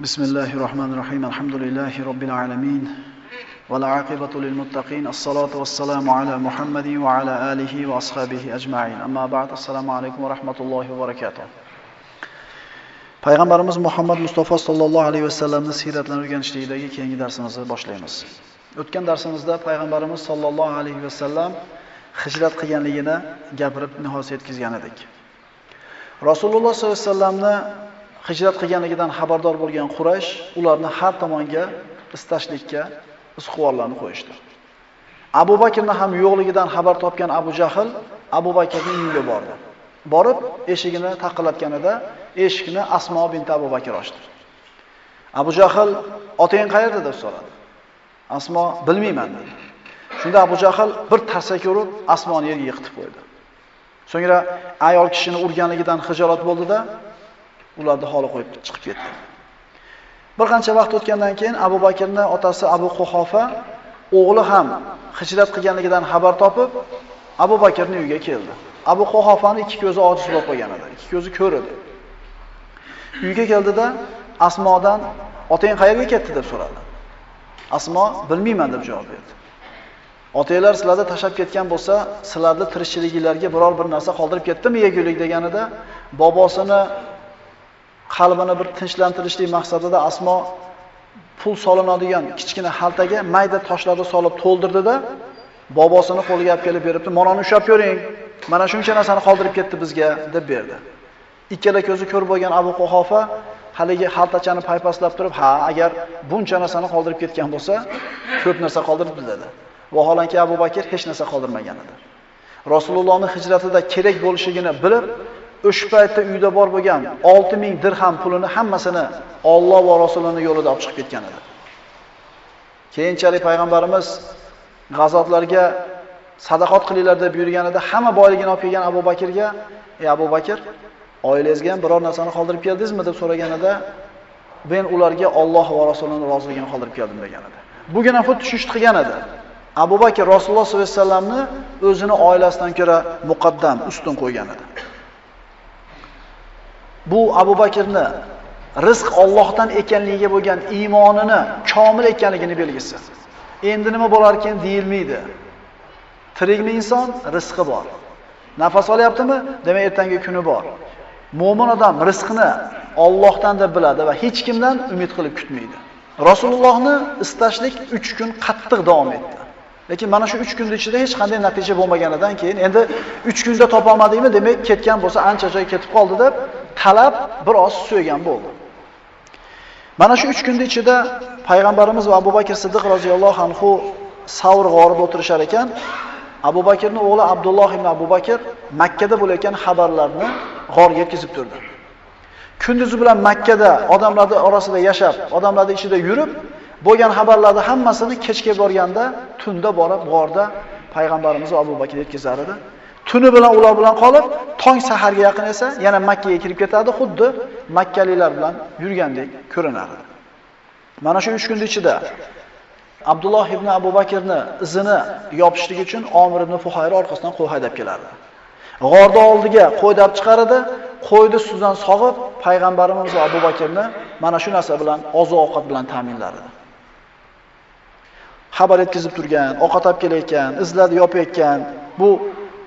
بسم الله الرحمن الرحيم الحمد لله رب العالمين والعاقبة للمتقين الصلاة والسلام على محمد وعلى آله وأصحابه أجمعين أما بعد السلام عليكم ورحمة الله وبركاته Payg'ambarimiz Muhammad Mustafa sallallohu alayhi vasallamning siyratlarini o'rganishlikdagi keyingi darsimizni boshlaymiz. O'tgan darsimizda payg'ambarimiz sallallohu alayhi vasallam hijrat qilganligini gapirib nihoyat yetkazgan edik. Rasululloh sollallohu alayhi vasallamni hijrat qilganligidan xabardor bo'lgan Quraysh ularni har tomonga istashlikka isqvorlarni qo'yishdi. Abu Bakrning ham yo'qligidan xabar topgan Abu Jahl Abu Bakrning uyiga bordi. Borib, eshigini taqillatganida eshikni Asmo bint Abu Bakr ochdi. Abu Jahl "Otang qayerda?" deb so'radi. Asmo "Bilmayman" dedi. Shunda Abu Jahl bir tarsak urib, Asmoni yerga yiqitib qo'ydi. So'ngra ayol kishini urganligidan xijolat bo'ldida ularni holi qo'yib chiqib ketdi. Bir qancha vaqt o'tgandan keyin Abu Bakrning otasi Abu Quhofa o'g'li ham hijrat qilganligidan xabar topib, Abu Bakrning uyiga keldi. Abu Quhofaning ikki ko'zi ojiz bo'lib qolgan edi. Ikki ko'zi ko'r edi. Uyga keldida Asmodan "Otang qayerga ketdi?" deb so'radi. Asmo "Bilmayman" deb javob berdi. Otanglar sizlarni tashab ketgan bo'lsa, sizlarni tirikchiliginglarga biror bir narsa qoldirib ketdimi yegulik deganida, bobosini qalbini bir tinchlantirishlik maqsadida Asmo pul solinadigan kichkina xaltaga mayda toshlarni solib to'ldirdida, bobosini qo'liga olib kelib beribdi. "Mana ushlab ko'ring. Mana shuncha narsani qoldirib ketdi bizga" deb berdi. Ikkala ko'zi ko'r bo'lgan Abu Quhofa haligi xaltachani paypaslab turib, "Ha, agar buncha narsani qoldirib ketgan bo'lsa, ko'p narsa qoldiribdi" dedi. Vaholanki Abu Bakr hech narsa qoldirmagan edi. Rasulullohning hijratida kerak bo'lishligini bilib, o'sha paytda uyda bor bo'lgan 6000 dirham pulini hammasini Alloh va Rasulining yo'lida olib chiqib ketgan edi. Keyinchalik payg'ambarimiz g'azotlarga sadaqat qilinglar deb buyurganida hamma boyligini olib kelgan Abu Bakrga, "Ey Abu Bakr, oilangizga ham biror narsani qoldirib keldingizmi?" deb so'raganida, "Men ularga Alloh va Rasulining roziligini qoldirib keldim" degan edi. Bugun ham xuddi shu qilgan edi. Abu Bakr Rasululloh sollallohu alayhi vasallamni o'zini oilasidan ko'ra muqaddam, ustun qo'ygan edi. Bu Abu Bakrni rizq Allohdan ekanligiga bo'lgan iymonini komil ekanligini belgisi. Endi nima bo'lar ekan deyilmaydi. Tirikmi inson rizqi bor. Nafas olyaptimi? Demak, ertangi kuni bor. Mo'min odam rizqini Allohdan deb biladi va hech kimdan umid qilib kutmaydi. Rasulullohni istashlik 3 kun qattiq davom etdi. Lekin mana shu 3 kunning ichida hech qanday natija bo'lmaganidan keyin endi 3 kunda topa olmadingmi, demak ketgan bo'lsa ancha joy ketib qoldi deb talab biroz suygan bo'ldi. Mana shu 3 kunda ichida payg'ambarimiz va Abu Bakr Siddiq roziyallohu anhu Savr g'orida o'tirishar ekan, Abu Bakrning o'g'li Abdulloh ibn Abu Bakr Makka da bo'layotgan xabarlarni g'orga yetkazib turdi. Kunduzi bilan Makkada odamlarning orasida yashab, odamlarning ichida yurib, bo'lgan xabarlarni hammasini kechga borganda, tunda borib g'orda payg'ambarimiz va Abu Bakr yetkazar edi. Tuni bilan ular bilan qolib, tong saharga yaqin esa yana Makka ga kirib ketadi, xuddi makkaliklar bilan yurgandek ko'rinardi. Mana shu 3 kun ichida Abdulloh ibn Abu Bakrni izini yopishlik uchun Omir ibn Fuhayra orqasidan qo'y haydab kelardi. G'orda oldiga qo'y dab chiqaradi, qo'yni suvdan sog'ib, payg'ambarimiz va Abu Bakrni mana shu narsa bilan oziq-ovqat bilan ta'minlardi. Xabar yetkazib turgan, ovqat olib kelayotgan, izlarni yopayotgan, bu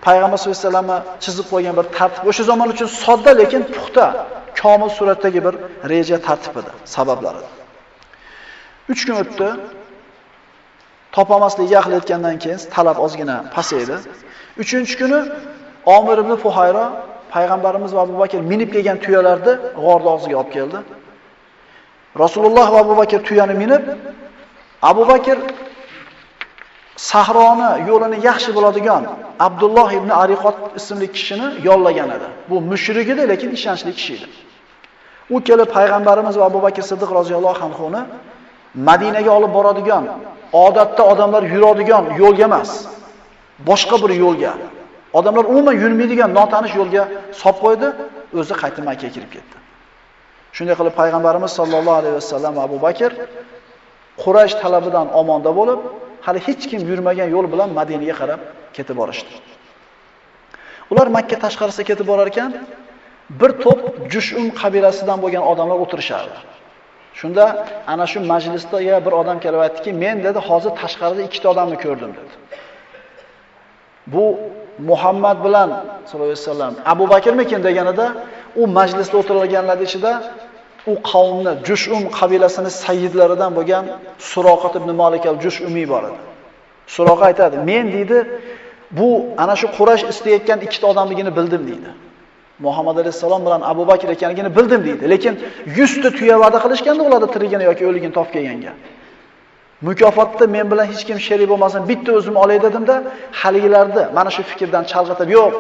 payg'ambar sollallohu alayhi vasallam chizib qo'ygan bir tartib. O'sha zamon uchun sodda, lekin puxta, komil suratdagi bir reja tartib edi, sabablari. 3 kun o'tdi. Topolmaslik yaqin etgandan keyin talab ozgina pasaydi. 3-kuni Omir ibn Fuhayro payg'ambarimiz va Abu Bakr minib kelgan tuyalarni g'orda og'ziga olib keldi. Rasululloh va Abu Bakr tuyani minib, Abu Bakr sahroni yo'lini yaxshi biladigan Abdulloh ibn Ariqot ismli kishini yollagan edi. Bu mushrik edi, lekin ishonchli kishi edi. U kelib payg'ambarimiz va Abu Bakr Siddiq roziyallohu anhuni Madinaga olib boradigan, odatda odamlar yuradigan yo'lga emas, boshqa bir yo'lga. Odamlar umuman yurmaydigan notanish yo'lga solib qo'ydi, o'zi qaytib Makka kirib ketdi. Shunday qilib payg'ambarimiz sollallohu alayhi vasallam va Abu Bakr Quraysh talabidan omonda bo'lib, hali hech kim yurmagan yo'l bilan Madinaga qarab ketib borishdi. Ular Makka tashqarisiga ketib borar ekan, bir to'p Jushum qabilasidan bo'lgan odamlar o'tirishardi. Shunda ana shu majlisda ya bir odam kelib aytdiki, men dedi, hozir tashqarida ikkita odamni ko'rdim dedi. Bu Muhammad bilan sallallohu alayhi vasallam Abu Bakrmikin deganida u majlisda o'tirganlar ichida u qavmni Jushum qabilasini sayyidlaridan bo'lgan Suroqat ibn Malik al-Jushumiy bor edi. Suroqa aytadi, men deydi, bu ana shu Quraysh istayotgan ikkita odamligini bildim deydi. Muhammad alayhisalom bilan Abu Bakr ekanligini bildim deydi. Lekin 100 ta tuya va'da qilishganda ularni tirigini yoki o'ligini topib kelganga. Mukofotda men bilan hech kim sherik bo'lmasin, bitta o'zim olay dedimda, haligilarni mana shu fikrdan chalg'itib, yo'q,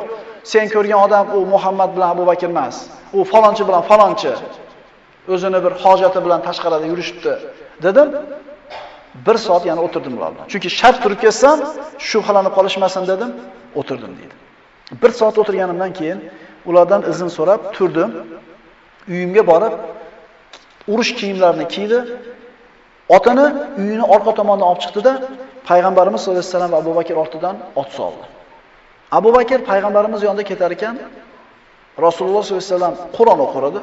sen ko'rgan odam u Muhammad bilan Abu Bakr emas. U falonchi bilan falonchi. O'zini bir hojati bilan tashqarida yurishibdi, dedim. Bir soat yana o'tirdim ular bilan. Chunki shart turib ketsam, shubhalanib qolishmasin dedim, o'tirdim deydi. Bir soat o'tirganimdan keyin ulardan izn so'rab turdim. Uyimga borib, urush kiyimlarini kiydi. Otini uyini orqa tomonidan olib chiqdi-da, payg'ambarimiz sollallohu alayhi vasallam va Abu Bakr ortidan ot soldi. Abu Bakr payg'ambarimiz yonida ketar ekan, Rasululloh sollallohu alayhi vasallam Qur'on o'qir edi.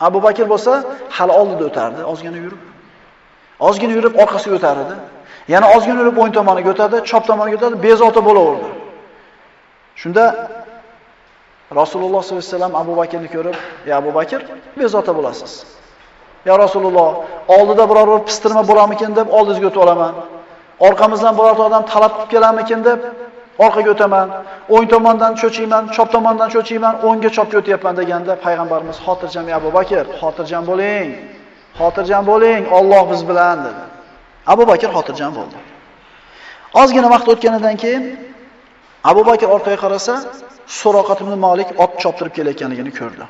Abu Bakr bo'lsa, hali oldida o'tardi, ozgina yurib. Ozgina yurib orqasiga o'tar edi. Yana ozgina yurib o'ng tomoniga o'tadi, chop tomoniga o'tadi, bezovta bo'laverdi. Shunda Rasululloh sollallohu alayhi vasallam Abu Bakrni ko'rib, "Ya Abu Bakr, bezovta bo'lasiz." "Ya Rasululloh, oldida biror bir pistirma bo'larmikin deb oldingizga o'tib olaman. Orqamizdan biror odam talab qilib kelarmikin deb orqaga o'taman. O'ng tomondan cho'chiyman, chop tomondan cho'chiyman, o'ngga chopga o'tyapman" deganda payg'ambarimiz xotirjam Abu Bakr, xotirjam bo'ling. Xotirjam bo'ling, Alloh biz bilan dedi. Abu Bakr xotirjam bo'ldi. Ozgina vaqt o'tganidan keyin Abu Bakr orqaga qarasa, Suroqat ibn Malik ot choptirib kelayotganligini ko'rdi.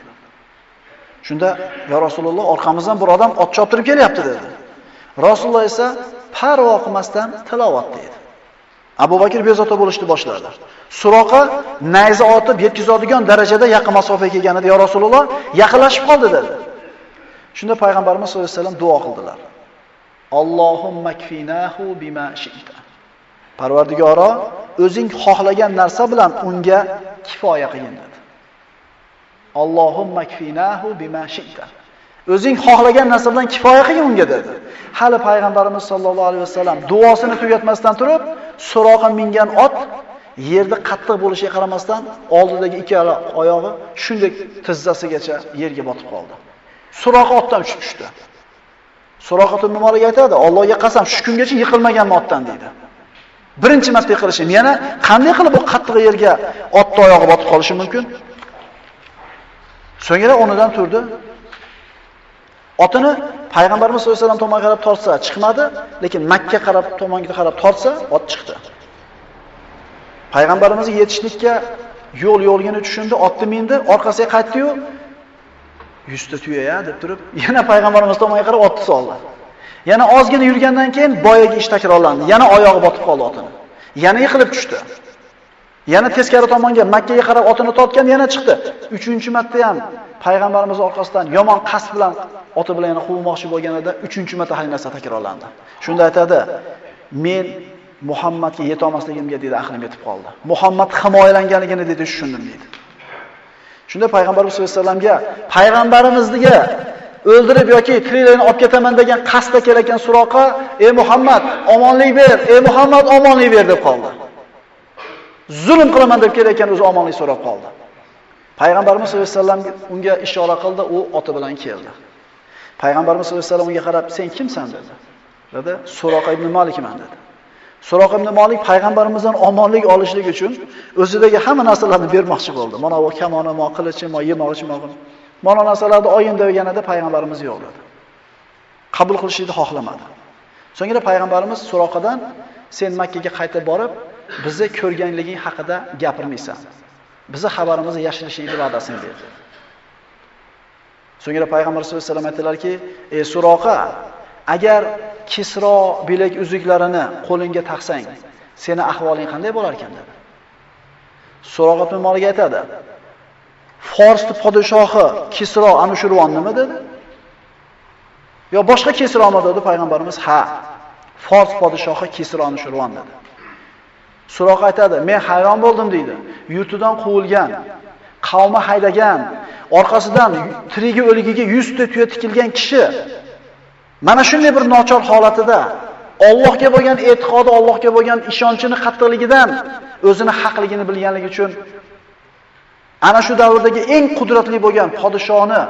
Shunda, "Ya Rasululloh, orqamizdan bir odam ot choptirib kelyapti" dedi. Rasululloh esa parvo qilmasdan tilovat dedi. Abu Bakr bezovta bo'lishni boshladi. Suroqa nayza otib yetkazadigan darajada yaqin masofaga kelganida, "Ya Rasululloh, yaqinlashib qoldi" dedi. Shunda payg'ambarimiz sollallohu alayhi vasallam duo qildilar. Allohumma kfinahu bima shi'ta. Parvardigoro, o'zing xohlagan narsa bilan unga kifoya qilgin dedi. Allohumma kfinahu bima shi'ta. O'zing xohlagan narsa bilan kifoya qilgin unga dedi. Hali payg'ambarimiz sollallohu alayhi vasallam duosini tugatmasdan turib, Suroqa mingan ot yerda qattiq bo'lishiga qaramasdan oldidagi ikkala oyog'i shunday tizzasigacha yerga botib qoldi. Suroqa otdan tushib tushdi. Suroqa ibn aytadi, Allohga qasam, shu kungacha yiqilmagan otdan dedi. Birinchi marta yiqilishim, yana qanday qilib bu qattiq yerga otni oyog'i botib qolishi mumkin? So'ngra o'rnidan turdi. Otini payg'ambarimiz sollallohu alayhi vasallam tomonga qarab tortsa chiqmadi, lekin Makka qarab tomonga qarab tortsa ot chiqdi. Payg'ambarimizga yetishlikka yo'l yo'lgini tushundi, otni mindi, orqasiga qaytdi-yu, 100 ta tuya deb turib, yana payg'ambarimiz tomonga qarab otni soldi. Yana ozgina yurgandan keyin boyaga ish takrorlandi. Yana oyog'i botib qoldi otini. Yana yiqilib tushdi. Yana teskari tomonga Makkaga qarab otini tortgan, yana chiqdi. 3-chi marta ham payg'ambarimiz orqasidan yomon qasd bilan oti bilan yana quvmoqchi bo'lganida 3-chi marta hali narsa takrorlandi. Shunda aytadi: "Men Muhammadga yeta olmasligimga dedi aqlim yetib qoldi. Muhammad himoyalanganligini dedi tushundim dedi. Shunda payg'ambarimiz sollallohu alayhi vasallamga payg'ambarimizga o'ldirib yoki tiriklarini olib ketaman degan qasdda kelayotgan Suroqa, "Ey Muhammad, omonlik ber, ey Muhammad, omonlik ber" deb qoldi. Zulm qilaman deb kelayotgan o'zi omonlik so'rab qoldi. Payg'ambarimiz sollallohu alayhi vasallam unga ishora qildi, u oti bilan keldi. Payg'ambarimiz sollallohu alayhi vasallam unga qarab, "Sen kimsan?" dedi. Dedi, "Suroqa ibn Malikman" dedi. Suroqa ibn Malik payg'ambarimizdan omonlik olishlik uchun o'zidagi hamma narsalarni bermoqchi bo'ldi. Mana bu kamoni, mo qilichi, mo yemoqchi, mo mana narsalarni oyin deganida payg'ambarimiz yo'q dedi. Qabul qilishni xohlamadi. So'ngra payg'ambarimiz Suroqadan sen Makkaga qaytib borib, bizni ko'rganliging haqida gapirmaysan. Bizi xabarimizni yashirishingni va'dasini berdi. So'ngra payg'ambar sollallohu alayhi vasallam aytdilarki, "Ey Suroqa, agar Kisro bilak uzuklarini qo'lingga taqsang, seni ahvoling qanday bo'lar ekan dedi. Suroqa ibn Malik aytadi. Forsni podshohi Kisro Anushirvon nima dedi? Yo boshqa Kisromi dedi payg'ambarimiz? Ha. Fors podshohi Kisro Anushirvon dedi. Suroq aytadi, men hayron bo'ldim deydi. Yurtidan quvilgan, qavmi haydagan, orqasidan tirigi o'ligiga 100 ta tuya tikilgan kishi mana shunday bir nochor holatida Allohga bo'lgan e'tiqodi, Allohga bo'lgan ishonchini qattiqligidan o'zini haqligini bilganligi uchun ana shu davrdagi eng qudratli bo'lgan podishoni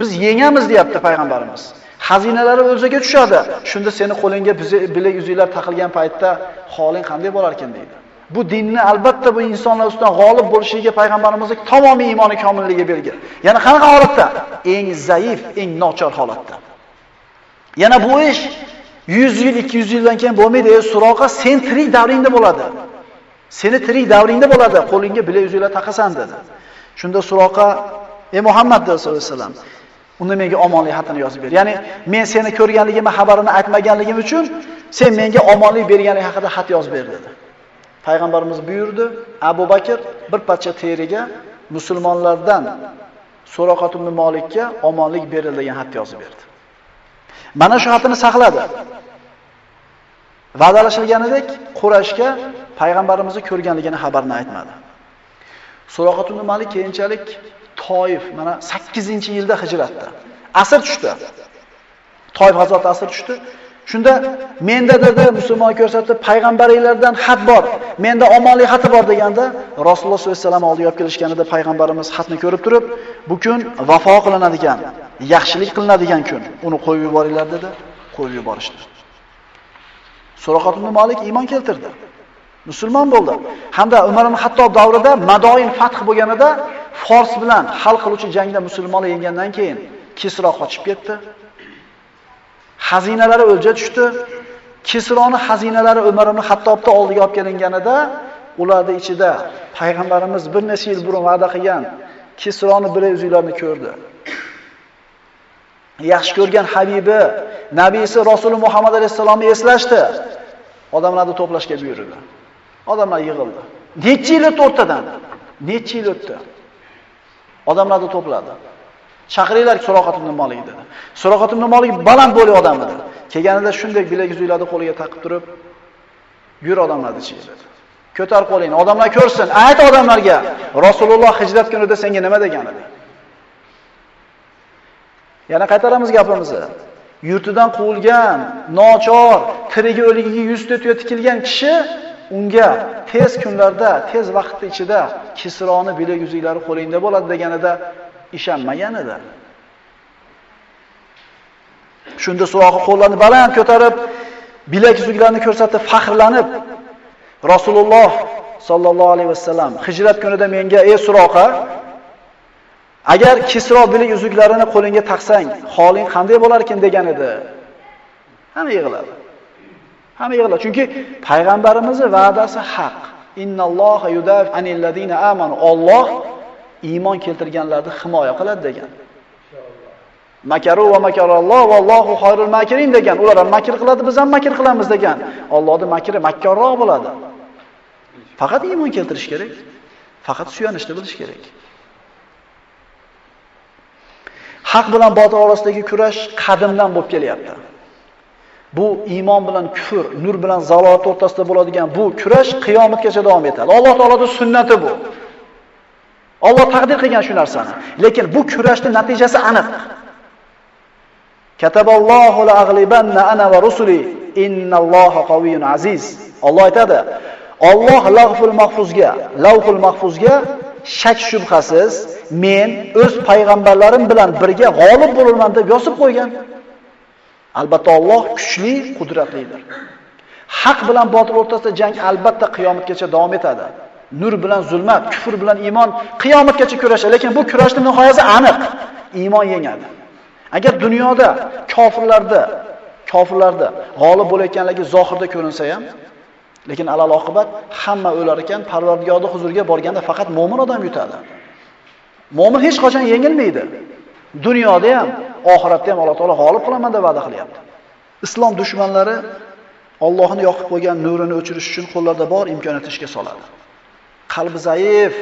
biz yengamiz deyapti payg'ambarimiz. Xazinalari o'ziga tushadi. Shunda seni qo'lingga bilak uzuklar taqilgan paytda holing qanday bo'lar ekan deydi. Bu dinni albatta bu insonlar ustidan g'olib bo'lishiga payg'ambarimizning tamomiy iymoni komilligi belgi. Yana qanaqa holatda? Eng zaif, eng nochor holatda. Yana bu ish 100 yil, 200 yildan keyin bo'lmaydi. Suroqa, sen tirik davringda bo'ladi. Seni tirik davringda bo'ladi, qo'lingga bilak uzuklar taqasan dedi. Shunda Suroqa, ey Muhammad sallallohu alayhi vasallam, uni menga omonlik xatini yozib ber. Ya'ni men seni ko'rganligimni xabarini aytmaganligim uchun sen menga omonlik berganing haqida xat yozib ber dedi. Payg'ambarimiz buyurdi, Abu Bakr bir parcha teriga musulmonlardan Suraqat ibn Malikka omonlik berilgan xat yozib berdi. Mana shu xatini saqladi. Va'dalashilganidek Qurashga payg'ambarimizni ko'rganligini xabarini aytmadi. Suraqat ibn Malik keyinchalik Toif mana 8-yilda hijratda. Asr tushdi. Toif g'azoti asr tushdi. Shunda menda dedi musulmon ko'rsatib payg'ambaringlardan xat bor. Menda omonlik xati bor deganda Rasululloh sollallohu alayhi vasallam oldiga olib kelishganida payg'ambarimiz xatni ko'rib turib, bu kun vafo qilinadigan, yaxshilik qilinadigan kun. Uni qo'yib yuboringlar dedi, qo'yib yuborishdi. Suraqat ibn Malik iymon keltirdi. Musulmon bo'ldi. Hamda Umar ibn Hattob davrida Madoin fath bo'lganida Fors bilan hal qiluvchi jangda musulmonlar yengandan keyin Kisro qochib ketdi. Xazinalari o'lja tushdi. Kisroni xazinalari Umar ibn Hattobda oldiga olib kelinganida ularning ichida payg'ambarimiz bir necha yil burun va'da qilgan Kisroni bir ko'rdi. Yaxshi ko'rgan habibi, nabiysi Rasuli Muhammad alayhisalomni eslashdi. Odamlarni to'plashga buyurdi. Odamlar yig'ildi. Necha yil o'tdi o'rtadan? Necha yil o'tdi? Odamlarni to'pladi. Chaqiringlar Suroqat ibn Malik dedi. Suroqat ibn Malik baland bo'li odam edi. Kelganida shunday bilaguzuklarni qo'liga taqib turib, yur odamlarni ichiga dedi. Ko'tar qo'lingni, odamlar ko'rsin. Ayt odamlarga, Rasululloh hijrat kunida senga nima degan edi? Yana qaytaramiz gapimizni. Yurtidan quvilgan, nochor, tirigi o'ligiga yuz tuya tikilgan kishi unga tez kunlarda, tez vaqtda ichida Kisroni bilak yuziklari qo'lingda bo'ladi deganida ishonmagan edi. Shunda suvoqi qo'llarini baland ko'tarib, bilak yuziklarini ko'rsatib faxrlanib, Rasululloh sallallohu alayhi vasallam hijrat kunida menga ey Suroqa agar Kisro bilak yuzuklarini qo'lingga taqsang, holing qanday bo'lar ekan degan edi. Hamma yig'ladi. Hamma yig'ladi. Chunki payg'ambarimizning va'dasi haq. Innalloha yudaf anil ladina amanu. Alloh iymon keltirganlarni himoya qiladi degan. Makaru va makaralloh vallohu xayrul makirin degan. Ular ham makr qiladi, biz ham makr qilamiz degan. Allohning makri makkorroq bo'ladi. Faqat iymon keltirish kerak. Faqat suyanishni bilish kerak. Haq bilan botil orasidagi kurash qadimdan bo'lib kelyapti. Bu iymon bilan kufr, nur bilan zalolat o'rtasida bo'ladigan bu kurash qiyomatgacha davom etadi. Alloh taoloning sunnati bu. Alloh taqdir qilgan shu narsani. Lekin bu kurashning natijasi aniq. Kataballohu la aghlibanna ana va rusuli innalloha qawiyyun aziz. Alloh aytadi. Alloh lavhul mahfuzga, lavhul mahfuzga shak shubhasiz men o'z payg'ambarlarim bilan birga g'olib bo'laman deb yozib qo'ygan. Albatta Alloh kuchli, qudratlidir. Haq bilan botil o'rtasida jang albatta qiyomatgacha davom etadi. Nur bilan zulmat, kufr bilan iymon qiyomatgacha kurashadi, lekin bu kurashning nihoyasi aniq. Iymon yengadi. Agar dunyoda kofirlarda, kofirlarda g'olib bo'layotganligi zohirda ko'rinsa ham, lekin alal oqibat hamma o'lar ekan, Parvardigorning huzuriga borganda faqat mo'min odam yutadi. Mo'min hech qachon yengilmaydi. Dunyoda ham, oxiratda ham Alloh taolo g'olib qilaman deb va'da qilyapti. Islom dushmanlari Allohni yoqib qo'ygan nurini o'chirish uchun qo'llarida bor imkoniyatni ishga soladi. Qalbi zaif,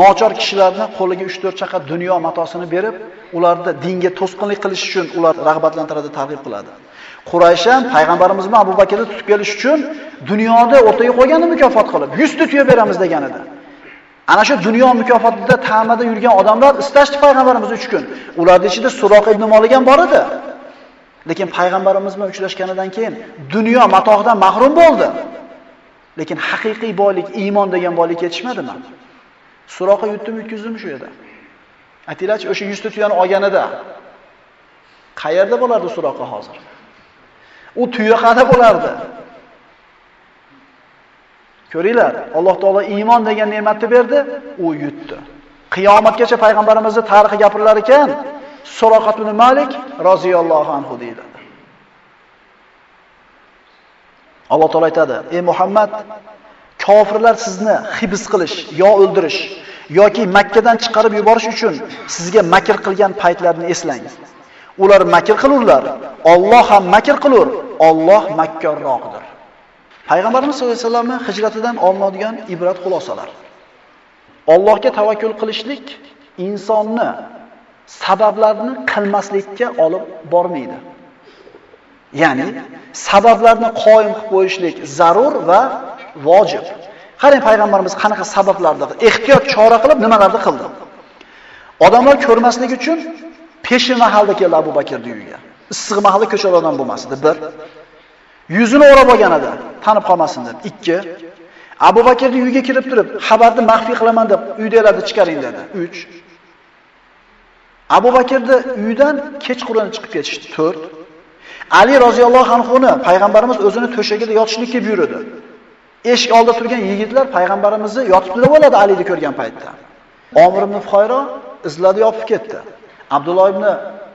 nochor kishilarni qo'liga 3-4 chaqa dunyo matosini berib, ularda dinga to'sqinlik qilish uchun ular rag'batlantiradi, targ'ib qiladi. Quraysh ham payg'ambarimizni Abu Bakrni tutib kelish uchun dunyoda o'rtaga qo'yganini mukofot qilib, 100 ta tuya beramiz degan edi. Ana shu dunyo mukofotida ta'mada yurgan odamlar istashdi payg'ambarimiz 3 kun. Ularning ichida Suroq ibn Molik ham bor edi. Lekin payg'ambarimiz bilan uchrashganidan keyin dunyo matohidan mahrum bo'ldi. Lekin haqiqiy boylik, iymon degan boylik yetishmadimi? Suroqa yutdim, yutkizdim shu yerda. Aytinglarchi, o'sha 100 ta tuyani olganida qayerda bo'lardi Suroqa hozir? U tuya qada bo'lardi. Ko'ringlar, Alloh taolo iymon degan ne'matni berdi, u yutdi. Qiyomatgacha payg'ambarimizni tarixi gapirilar ekan, Suroqat ibn Malik roziyallohu anhu deydi. Alloh taolo aytadi: "Ey Muhammad, kofirlar sizni hibs qilish yo o'ldirish yoki Makkadan chiqarib yuborish uchun sizga makr qilgan paytlarni eslang. Ular makr qilurlar, Alloh ham makr qilur, Alloh makkorroqdir." Payg'ambarimiz sollallohu alayhi vasallamning hijratidan olinadigan ibrat xulosalar. Allohga tavakkul qilishlik insonni sabablarni qilmaslikka olib bormaydi. Ya'ni sabablarni qoyim qilib qo'yishlik zarur va vojib. Qarang payg'ambarimiz qanaqa sabablarda ehtiyot chora qilib nimalarni qildi. Odamlar ko'rmasligi uchun peshin mahalda keldi Abu Bakrning uyiga. Issiq mahalda ko'chalardan bo'lmasdi. Bir. Yuzini o'rab olgan edi, tanib qolmasin deb. Ikki. Abu Bakrning uyiga kirib turib, xabarni maxfiy qilaman deb uydagilarni chiqaring dedi. 3. Abu Bakrni uyidan kechqurun chiqib ketishdi. 4. Ali roziyallohu anhuni payg'ambarimiz o'zini to'shagida yotishlikka buyurdi. Eshik oldida turgan yigitlar payg'ambarimizni yotibdi deb o'yladi Alini ko'rgan paytda. Omir ibn Fuhayro izladi yopib ketdi. Abdulloh ibn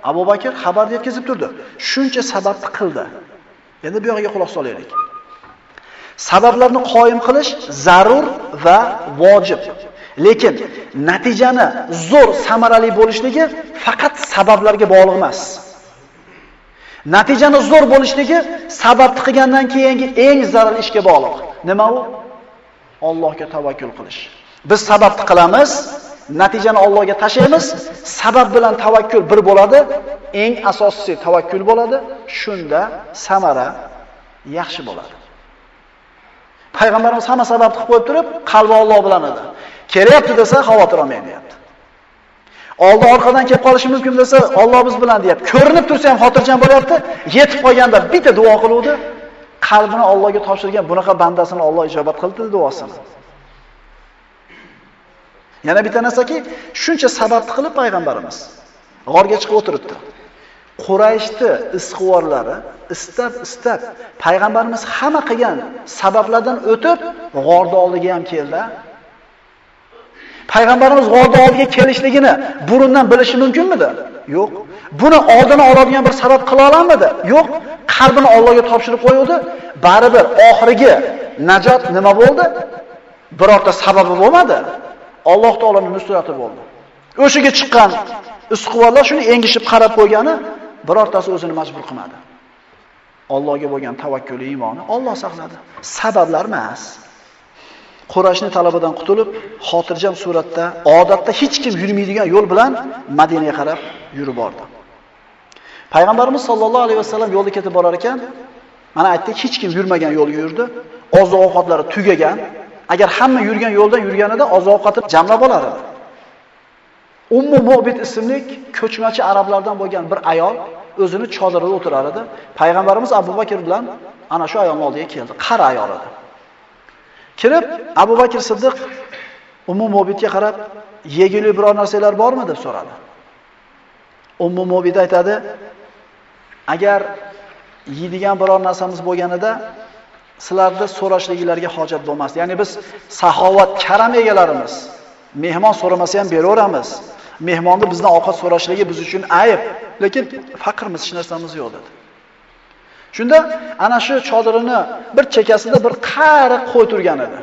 Abu Bakr xabarni yetkazib turdi. Shuncha sababni qildi. Endi bu yoqqa quloq solaylik. Sabablarni qoyim qilish zarur va vojib. Lekin natijani zo'r samarali bo'lishligi faqat sabablarga bog'liq emas. Natijani zo'r bo'lishligi sababni qilgandan keyingi eng zarur ishga bog'liq. Nima u? Allohga tavakkul qilish. Biz sababni qilamiz, natijani Allohga tashlaymiz, sabab bilan tavakkul bir bo'ladi, eng asosiysi tavakkul bo'ladi, shunda samara yaxshi bo'ladi. Payg'ambarimiz hamma sababni qilib qo'yib turib, qalbi Alloh bilan edi. Kelyapti desa xavotir olmang deyapti. Oldi orqadan kelib qolishi mumkin desa, Alloh biz bilan deyapti. Ko'rinib tursa ham xotirjam bo'lyapti. Yetib qolganda bitta duo qiluvdi, qalbini Allohga topshirgan bunaqa bandasini Alloh ijobat qildi duosini. Yana bitta narsaki, shuncha sababni qilib payg'ambarimiz g'orga chiqib o'tiribdi. Qurayshni isqivorlari istab-istab payg'ambarimiz hamma qilgan sabablardan o'tib g'orda oldiga ham keldi. Payg'ambarimiz g'orda oldiga kelishligini burundan bilishi mumkinmidi? Yo'q. Buni oldini oladigan bir sabab qila olamidi? Yo'q. Qalbini Allohga topshirib qo'yildi. Baribir oxirgi najot nima bo'ldi? Birorta sababi bo'lmadi. Alloh taolaning nusrati bo'ldi. O'shiga chiqqan usquvorlar shuni engishib qarab qo'ygani birortasi o'zini majbur qilmadi. Allohga bo'lgan tavakkuli, iymoni Alloh saqladi. Sabablar emas. Qurashni talabadan qutulib, xotirjam suratda, odatda hech kim yurmaydigan yo'l bilan Madinaga qarab yurib bordi. Payg'ambarimiz sollallohu alayhi vasallam yo'lda ketib borar ekan, mana aytdik, hech kim yurmagan yo'lga yurdi. Oziq-ovqatlari tugagan. Agar hamma yurgan yo'ldan yurganida oziq-ovqatni jamlab olar edi. Ummu Mu'bid ismli ko'chmachi arablardan bo'lgan bir ayol o'zini chodirida o'tirar edi. Payg'ambarimiz Abu Bakr bilan ana shu ayolning oldiga keldi. Qari ayol edi. Kirib Abu Bakr Siddiq Ummu Mu'bidga qarab, "Yegulik biror narsalar bormi?" deb so'radi. Ummu Mu'bid aytadi, "Agar yeydigan biror narsamiz bo'lganida sizlarda so'rashligilarga hojat bo'lmasdi. Ya'ni biz saxovat, karam egalarimiz. Mehmon so'ramasa ham beraveramiz. Mehmonni bizdan ovqat so'rashligi biz uchun ayb, lekin faqirmiz, hech narsamiz yo'q dedi. Shunda ana shu chodirini bir chekasida bir qari qo'y turgan edi.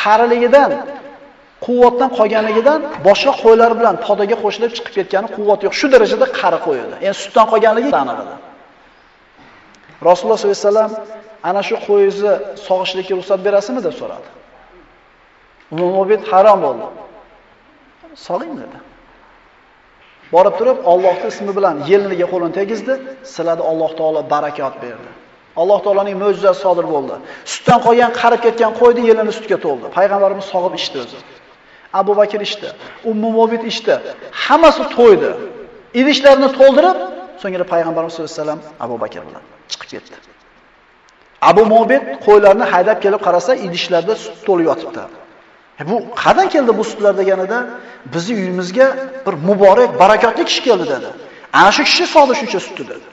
Qariligidan quvvatdan qolganligidan boshqa qo'ylar bilan podaga qo'shilib chiqib ketgani quvvat yo'q. Shu darajada qari qo'y edi. Endi sutdan qolganligi aniq. Rasululloh sollallohu alayhi vasallam ana shu qo'yingizni sog'ishlikka ruxsat berasizmi deb so'radi. Umumobid harom bo'ldi. Sog'ing dedi. Borib turib Allohning ismi bilan yeliniga qo'lini tegizdi, siladi Alloh taolo barakot berdi. Alloh taolaning mo'jizasi sodir bo'ldi. Sutdan qolgan qarib ketgan qo'yni yelini sutga to'ldi. Payg'ambarimiz sog'ib ichdi o'zi. Abu Bakr ichdi, Ummu Mobit ichdi. Hammasi to'ydi. Idishlarni to'ldirib, so'ngra payg'ambarimiz sollallohu alayhi vasallam Abu Bakr bilan chiqib ketdi. Abu Mu'bid qo'ylarni haydab kelib qarasa, idishlarda sut to'lib yotibdi. E bu qadan keldi bu sutlar deganida, bizning uyimizga bir muborak, barakotli kishi keldi dedi. Ana shu kishi soldi shuncha sutni dedi.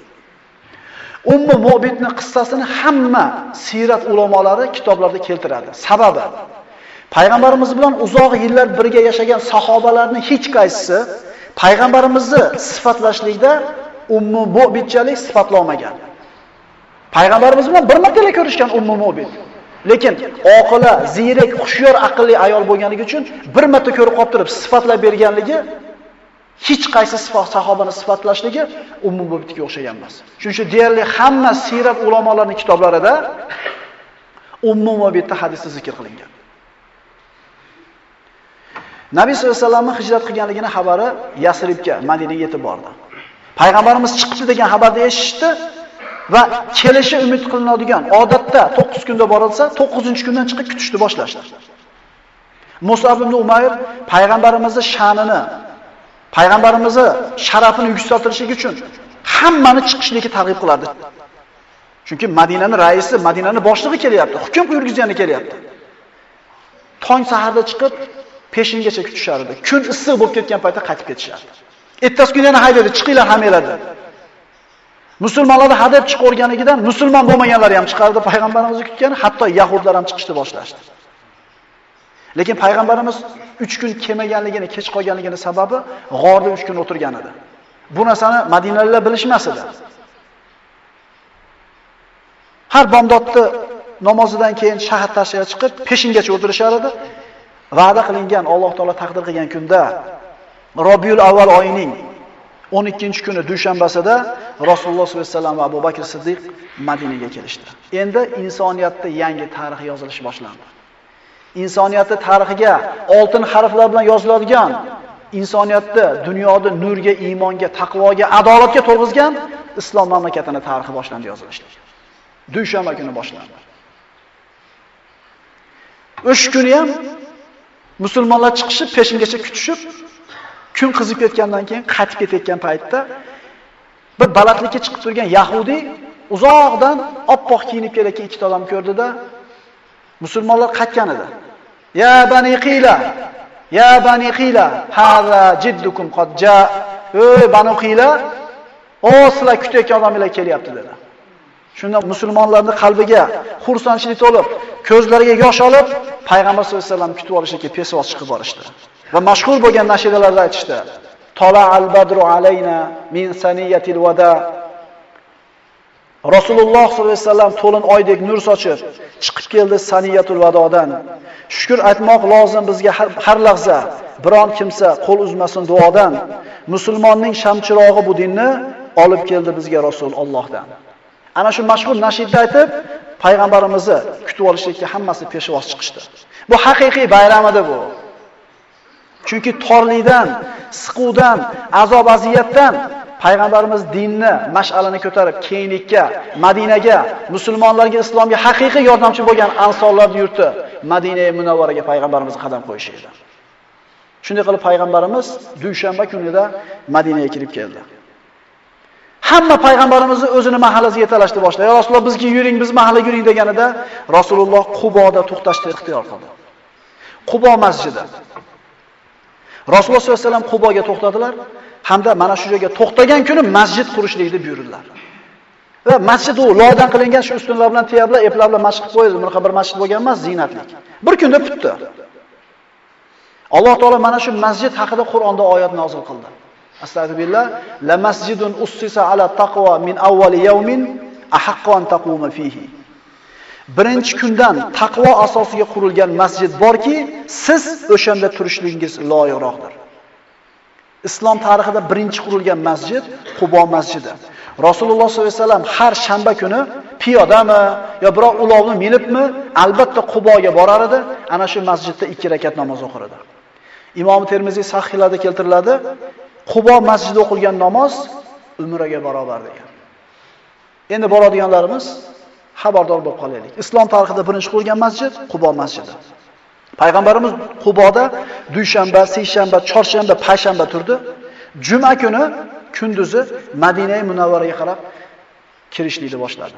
Ummu Mobitni qissasini hamma sirat ulamolari kitoblarda keltiradi. Sababi Payg'ambarimiz bilan uzoq yillar birga yashagan sahobalarning hech qaysisi payg'ambarimizni sifatlashlikda Ummu Mobitchalik sifatlamagan. Payg'ambarimiz bilan bir marta ko'rishgan Ummu Mobit. Lekin oqila, ziyrak, xushyor, aqlli ayol bo'lganligi uchun bir marta ko'rib qolib turib sifatlab berganligi hech qaysi sifat sahobani sifatlashligi Ummu Mobitga o'xshagan emas. Shuning uchun deyarli hamma sirat ulamolarining kitoblarida Ummu Mobitda hadisi zikr qilingan. Nabiy sollallohu alayhi vasallamning hijrat qilganligini xabari Yasribga, Madinaga yetib bordi. Payg'ambarimiz chiqdi degan xabarni eshitdi va kelishi umid qilinadigan odatda 9 kunda borilsa, 9-kundan chiqib kutishni boshlashdi. Musab ibn Umayr payg'ambarimizning sha'nini, payg'ambarimizni sharafini yuksaltirishi uchun hammani chiqishlikka targ'ib qilardi. Chunki Madinaning raisi, Madinaning boshlig'i kelyapti, hukm yurgizgani kelyapti. Tong saharda chiqib peshingacha kutishardi. Kun issiq bo'lib ketgan paytda qaytib ketishardi. Ertasi kuni yana haydadi, chiqinglar hammalar Musulmonlarni hadab chiqarganidan musulmon bo'lmaganlar ham chiqardi, payg'ambarimizni kutgani, hatto yahudlar ham chiqishni boshlashdi. Lekin payg'ambarimiz 3 kun kelmaganligini, kech qolganligini sababi g'orda 3 kun o'tirgan edi. Bu narsani Madinaliklar bilishmas edi. Har bomdodni namozidan keyin shahar tashiga chiqib, peshingacha o'tirishar edi. Va'da qilingan Alloh taolo taqdir qilgan kunda Robiul avval oyining 12-kuni dushanbasida Rasululloh sollallohu alayhi vasallam va Abu Bakr Siddiq Madinaga kelishdi. Endi insoniyatda yangi tarix yozilish boshlandi. Insoniyatni tarixiga oltin harflar bilan yoziladigan insoniyatni dunyoda nurga, iymonga, taqvoga, adolatga to'lg'izgan islom mamlakatini tarixi boshlandi yozilishdi. Dushanba kuni boshlandi. 3 kuni ham musulmonlar chiqishib, peshingacha kutishib, kun qizib ketgandan keyin qaytib ketayotgan paytda bir balandlikka chiqib turgan yahudi uzoqdan oppoq kiyinib kelayotgan ikkita odam ko'rdida musulmonlar qaytgan edi. Ya bani qila, ya bani qila, hada jiddukum qad ja. Ey bani qila, o sizlar kutayotgan odamlar kelyapti dedi. Shunda musulmonlarning qalbiga xursandchilik to'lib, ko'zlariga yosh olib, payg'ambar sollallohu alayhi vasallam kutib olishga pesvoz chiqib borishdi. Va mashhur bo'lgan nashidalarda aytishdi. Tola al-badru alayna min saniyatil wada. Rasululloh sollallohu alayhi vasallam to'lin oydek nur sochib chiqib keldi saniyatul vadodan. Shukr aytmoq lozim bizga har, har lahza biron kimsa qo'l uzmasin duodan. Musulmonning shamchirog'i bu dinni olib keldi bizga Rasul Allohdan. Ana shu mashhur nashidda aytib, payg'ambarimizni kutib olishlikka hammasi peshvoz chiqishdi. Bu haqiqiy bayram edi bu. Chunki torlikdan, siquvdan, azob aziyatdan payg'ambarimiz dinni, mash'alani ko'tarib kenglikka, Madinaga, musulmonlarga, islomga haqiqiy yordamchi bo'lgan ansorlarning yurti Madina Munavvaraga payg'ambarimiz qadam qo'yishi edi. Shunday qilib payg'ambarimiz dushanba kunida Madinaga kirib keldi. Hamma payg'ambarimizni o'zini mahallasiga yetalashdi boshladi. Ya Rasululloh bizga yuring, biz mahallaga yuring deganida Rasululloh Quboda to'xtashni ixtiyor qildi. Qubo masjidi. Rasululloh sollallohu alayhi vasallam Quboga to'xtadilar hamda mana shu joyga to'xtagan kuni masjid qurishlikni buyurdilar. Va masjid u loydan qilingan shu ustunlar bilan tiyablar, eplar bilan mashq qilib qo'yildi. Bunaqa bir masjid bo'lgan emas, zinatlik. Bir kunda bitdi. Alloh taolo mana shu masjid haqida Qur'onda oyat nozil qildi. Astagfirullah, la masjidun ussisa ala taqwa min awwali yawmin ahaqqan taquma fihi. Birinchi kundan taqvo asosiga qurilgan masjid borki, siz o'shanda turishligingiz loyiqroqdir. Islom tarixida birinchi qurilgan masjid Qubo masjidi. Rasululloh sollallohu alayhi vasallam har shanba kuni piyodami yo biroq ulovni minibmi, albatta Quboga borar edi, ana shu masjidda 2 rakat namoz o'qir edi. Imom Termiziy sahihlarda keltiriladi, Qubo masjidida o'qilgan namoz umraga barobar degan. Endi boradiganlarimiz xabardor bo'lib qolaylik. Islom tarixida birinchi qurilgan masjid Qubo masjidi. Payg'ambarimiz Quboda dushanba, seshanba, chorshanba, payshanba turdi. Juma kuni kunduzi Madina Munavvaraga qarab kirishlikni boshladi.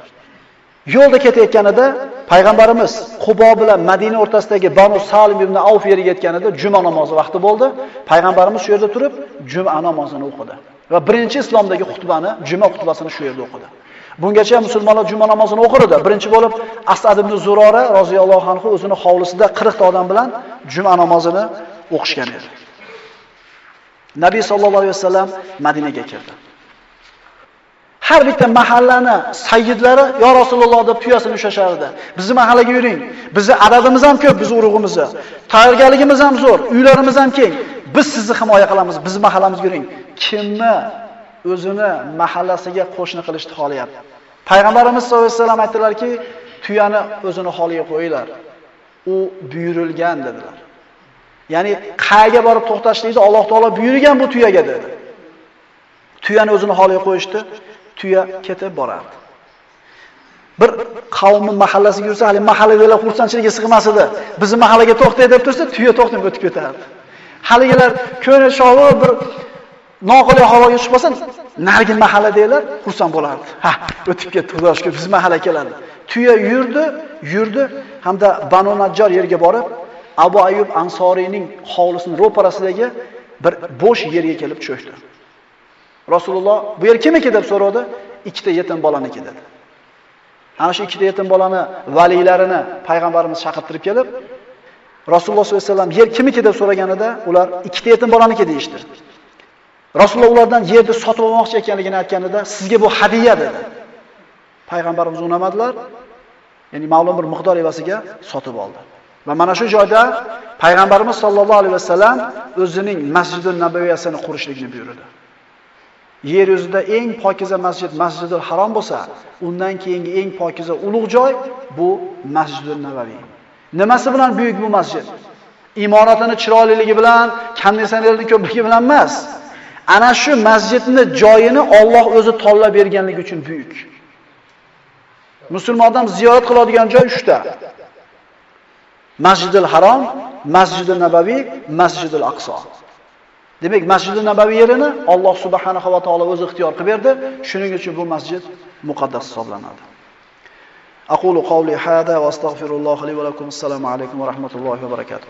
Yo'lda ketayotganida payg'ambarimiz Qubo bilan Madina o'rtasidagi Banu Salim ibn Avf yeriga yetganida juma namozi vaqti bo'ldi. Payg'ambarimiz shu yerda turib juma namozini o'qidi va birinchi islomdagi xutbani, juma xutbasini shu yerda o'qidi. Bungacha musulmonlar juma namozini o'qirdi. Birinchi bo'lib Asad ibn Zurora roziyallohu anhu o'zini hovlisida 40 ta odam bilan juma namozini o'qishgan edi. Nabiy sallallohu alayhi vasallam Madinaga kirdi. Har bitta mahallani sayyidlari yo Rasululloh deb tuyasini ushashardi. Bizni mahallaga yuring. Bizni adadimiz ham ko'p, biz urug'imiz. Tayyorgarligimiz ham zo'r, uylarimiz ham keng. Biz sizni himoya qilamiz, bizni mahallamizga yuring. Kimni o'zini mahallasiga qo'shni qilishni xohlayapti? Payg'ambarimiz sollallohu alayhi vasallam aytdilarki, tuyani o'zini holiga qo'yinglar. U buyurilgan dedilar. Ya'ni qayga borib to'xtashlikni Alloh taolo buyurgan bu tuyaga dedi. Tuyani o'zini holiga qo'yishdi. tuya ketib borardi. Bir qavmi mahallasiga yursa, hali mahalladagilar xursandchilikka sig'mas edi. Bizning mahallaga to'xtay deb tursa, tuya to'xtab o'tib ketardi. Haligilar ko'ngli shovi bir noqulay havoga chiqib qolsa, narigi mahalladagilar xursand bo'lardi. Ha, o'tib ketdi, xudoga biz mahalla keladi. Tuya yurdi, yurdi hamda Banu Najjar yerga borib, Abu Ayyub Ansoriyning hovlisining ro'parasidagi bir bo'sh yerga kelib cho'kdi. Rasululloh bu yer kimniki deb so'radi? Ikkita yetim bolaniki dedi. Ana shu ikkita yetim bolani valiylarini payg'ambarimiz chaqirtirib kelib, Rasululloh sollallohu alayhi vasallam yer kimniki deb so'raganida, ular ikkita yetim bolaniki deyishdi. Rasululloh ulardan yerni sotib olmoqchi ekanligini aytganida, sizga bu hadiya dedi. Payg'ambarimiz unamadilar. Ya'ni ma'lum bir miqdor evasiga sotib oldi. Va mana shu joyda payg'ambarimiz sollallohu alayhi vasallam o'zining Masjidun Nabaviyasini qurishlikni buyurdi. yer yuzida eng pokiza masjid Masjidul Harom bo'lsa, undan keyingi eng pokiza ulug' joy bu Masjidun Navaviy. Nimasi bilan buyuk bu masjid? Imoratini chiroyliligi bilan, konditsionerning ko'pligi bilan emas. Ana shu masjidni joyini Alloh o'zi tanlab berganligi uchun buyuk. Musulmon odam ziyorat qiladigan joy 3 ta. Masjidul Harom, Masjidul Nabaviy, Masjidul Aqso. Demak, Masjidul Nabaviy yerini Alloh subhanahu va taolo o'zi ixtiyor qilib berdi. Shuning uchun bu masjid muqaddas hisoblanadi. Aqulu qawli hada va astagfirulloh li va lakum. Assalomu alaykum va rahmatullohi va barakatuh.